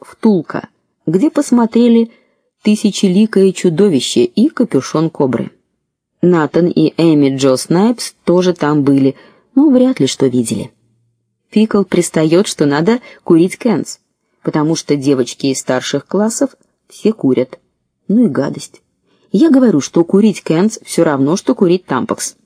втулка, где посмотрели тысячеликое чудовище и капюшон кобры. Натан и Эми Джо Снайпс тоже там были, но вряд ли что видели. Пикл пристает, что надо курить кэнс, потому что девочки из старших классов все курят. Ну и гадость. Я говорю, что курить кэнс все равно что курить тампакс.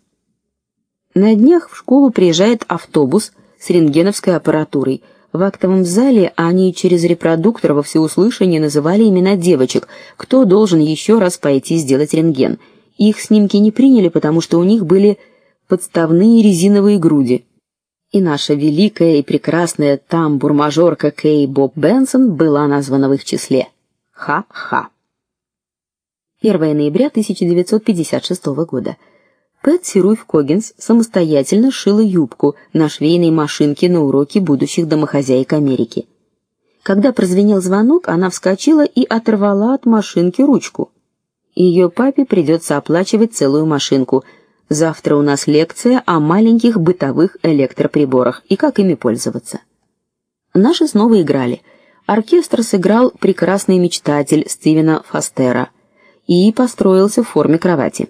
На днях в школу приезжает автобус с рентгеновской аппаратурой. В актовом зале они через репродуктор во всеуслышание называли имена девочек, кто должен еще раз пойти сделать рентген. Их снимки не приняли, потому что у них были подставные резиновые груди. И наша великая и прекрасная тамбур-мажорка Кей Боб Бенсон была названа в их числе. Ха-ха. 1 ноября 1956 года. Пэтси Руф Когинс самостоятельно шила юбку на швейной машинке на уроке будущих домохозяек Америки. Когда прозвенел звонок, она вскочила и оторвала от машинки ручку. Ее папе придется оплачивать целую машинку. Завтра у нас лекция о маленьких бытовых электроприборах и как ими пользоваться. Наши снова играли. Оркестр сыграл Прекрасный мечтатель Стивена Фастера и построился в форме кровати.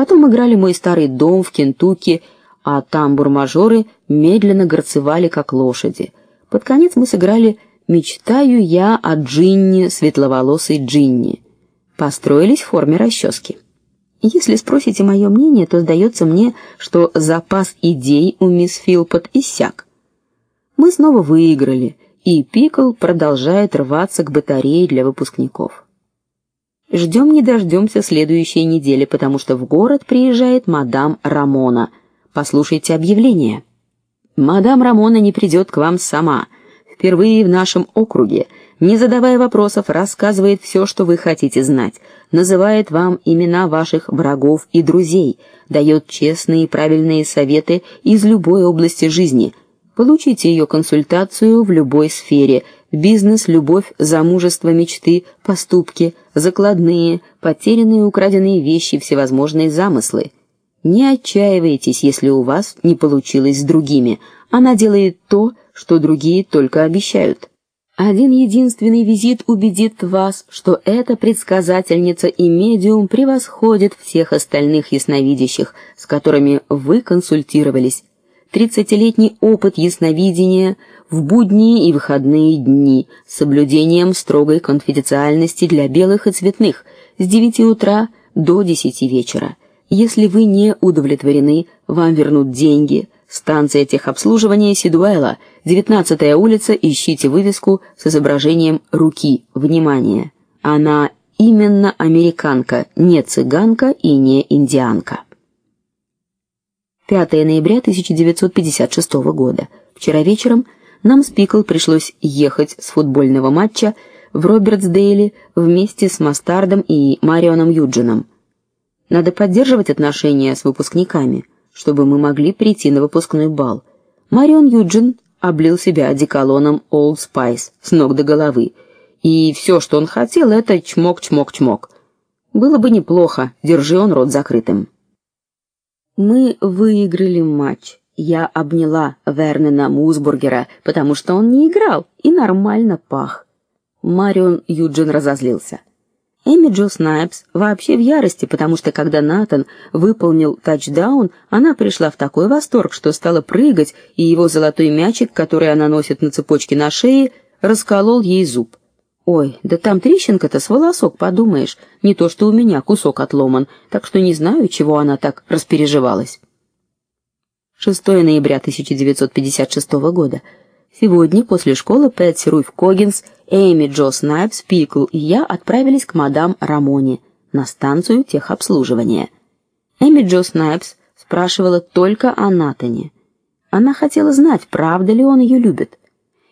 Потом играли Мой старый дом в Кентукки, а тамбур-мажоры медленно горцевали как лошади. Под конец мы сыграли Мечтаю я о Джинни, светловолосой Джинни построились в форме расчески. Если спросите мое мнение, то сдается мне, что запас идей у мисс Филпот иссяк. Мы снова выиграли, и Пикл продолжает рваться к батарее для выпускников. Ждем не дождемся следующей недели, потому что в город приезжает мадам Рамона. Послушайте объявление. Мадам Рамона не придет к вам сама. Впервые в нашем округе не задавая вопросов, рассказывает все, что вы хотите знать, называет вам имена ваших врагов и друзей, дает честные и правильные советы из любой области жизни. Получите ее консультацию в любой сфере: бизнес, любовь, замужество, мечты, поступки, закладные, потерянные украденные вещи, всевозможные замыслы. Не отчаивайтесь, если у вас не получилось с другими. Она делает то, что другие только обещают. Один единственный визит убедит вас, что эта предсказательница и медиум превосходит всех остальных ясновидящих, с которыми вы консультировались. Тридцатилетний опыт ясновидения в будние и выходные дни с соблюдением строгой конфиденциальности для белых и цветных с 9 утра до 10 вечера. Если вы не удовлетворены, вам вернут деньги. Станция техобслуживания Сидуэла, 19-я улица, ищите вывеску с изображением руки. Внимание. Она именно американка, не цыганка и не индианка. 5 ноября 1956 года. Вчера вечером нам с Пикл пришлось ехать с футбольного матча в Робертсдейле вместе с Мастардом и Марионом Юджином. Надо поддерживать отношения с выпускниками чтобы мы могли прийти на выпускной бал. Марион Юджин облил себя одеколоном Old Spice с ног до головы, и все, что он хотел, это чмок-чмок-чмок. Было бы неплохо, держи он рот закрытым. Мы выиграли матч. Я обняла Вернена Мусбургера, потому что он не играл и нормально пах. Марион Юджин разозлился. Эми Джо Снайпс вообще в ярости, потому что когда Натан выполнил тачдаун, она пришла в такой восторг, что стала прыгать, и его золотой мячик, который она носит на цепочке на шее, расколол ей зуб. Ой, да там трещинка-то с волосок, подумаешь, не то что у меня кусок отломан, так что не знаю, чего она так распереживалась. 6 ноября 1956 года. Сегодня после школы Пэтси Руф Когинс, Эми Джо Снайпс, Пикл и я отправились к мадам Рамоне на станцию техобслуживания. Эми Джо Снайпс спрашивала только о Натане. Она хотела знать, правда ли он ее любит.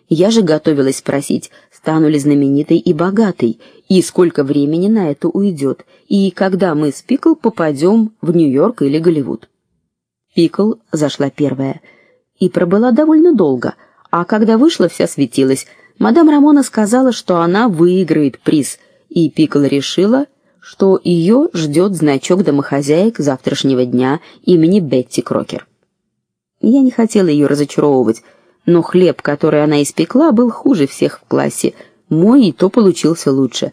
Я же готовилась спросить, стану ли знаменитой и богатой, и сколько времени на это уйдет, и когда мы с Пикл попадем в Нью-Йорк или Голливуд. Пикл зашла первая и пробыла довольно долго, а когда вышла, вся светилась, Мадам Рамона сказала, что она выиграет приз, и Пикл решила, что ее ждет значок домохозяек завтрашнего дня имени Бетти Крокер. Я не хотела ее разочаровывать, но хлеб, который она испекла, был хуже всех в классе. Мой и то получился лучше.